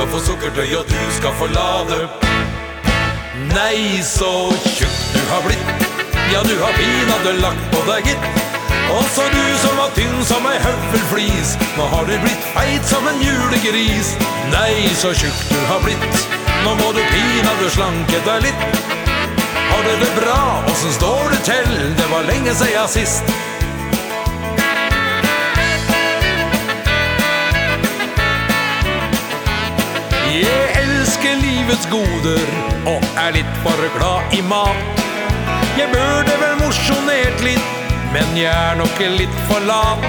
skal få sukkertøy, og du skal få lade. Nei, så tjukk du har blitt. Ja, du har pinadø lagt på deg, gitt. Også du som var tynn som ei høvelflis. Nå har du blitt feit som en julegris. Nei, så tjukk du har blitt. Nå må du pinadø slanke deg litt. Har du det bra? Åssen står det til? Det var lenge sia sist. Livets goder og er litt for glad i mat. Jeg burde vel mosjonert litt, men jeg er nok litt for lat.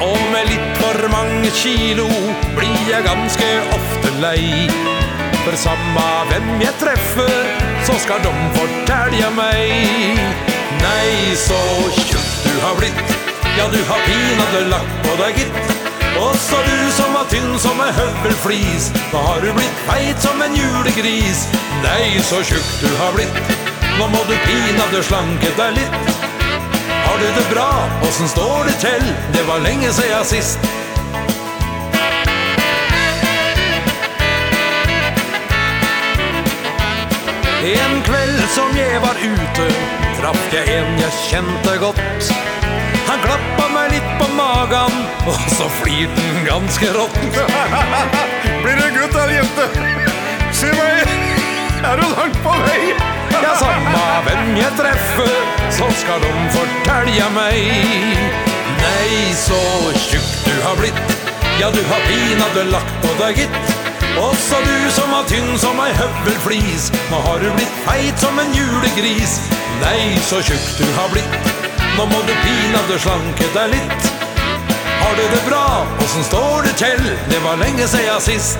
Og med litt for mange kilo blir jeg ganske ofte lei. For samme hvem jeg treffer, så skal de fortelle meg. Nei, så tjukk du har blitt. Ja, du har pinadø lagt på deg, gitt. Også du som ei høvelflis. Nå har du blitt feit som en julegris. Nei, så tjukk du har blitt. Nå må du pinadø slanke deg litt. Har du det bra? Åssen står det til? Det var lenge sia sist. En kveld som jeg var ute, traff jeg en jeg kjente godt. På og så flyr den ganske rått. Blir det gutt eller jente? Si meg, er du langt på vei? Ja, samme hvem jeg treffer, så skal de fortelle meg. Nei, så tjukk du har blitt. Ja, du har pinadø lagt på deg, gitt. Også du som var tynn som ei høvelflis. Nå har du blitt feit som en julegris. Nei, så tjukk du har blitt. Nå må du pinadø slanke deg litt. Har du det bra? Åssen står det til? Det var lenge sia sist.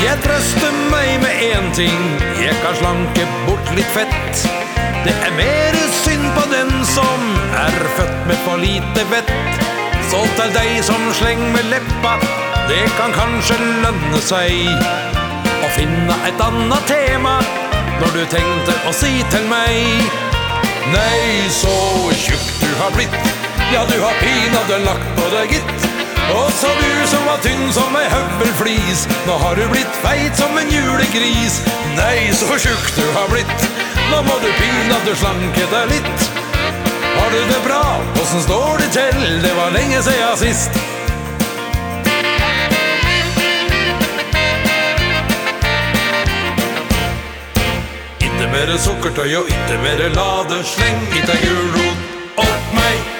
Jeg trøster meg med én ting. Jeg kan slanke bort litt fett. Det er mer synd på den som er født med for lite vett. Så til deg som slenger med leppa, det kan kanskje lønne seg å finne et annet tema når du tenkte å si til meg. Nei, så tjukk du har blitt. Ja, du har pinadø lagt på deg, gitt. Og så du som var tynn som ei høvelflis. Nå har du blitt feit som en julegris. Nei, så tjukk du har blitt. Nå må du pinadø slanke deg litt. Har du det bra? Åssen står det til? Det var lenge sia sist. Mer mere sukkertøy og ikke mere lade. Sleng i deg gulrot opp meg.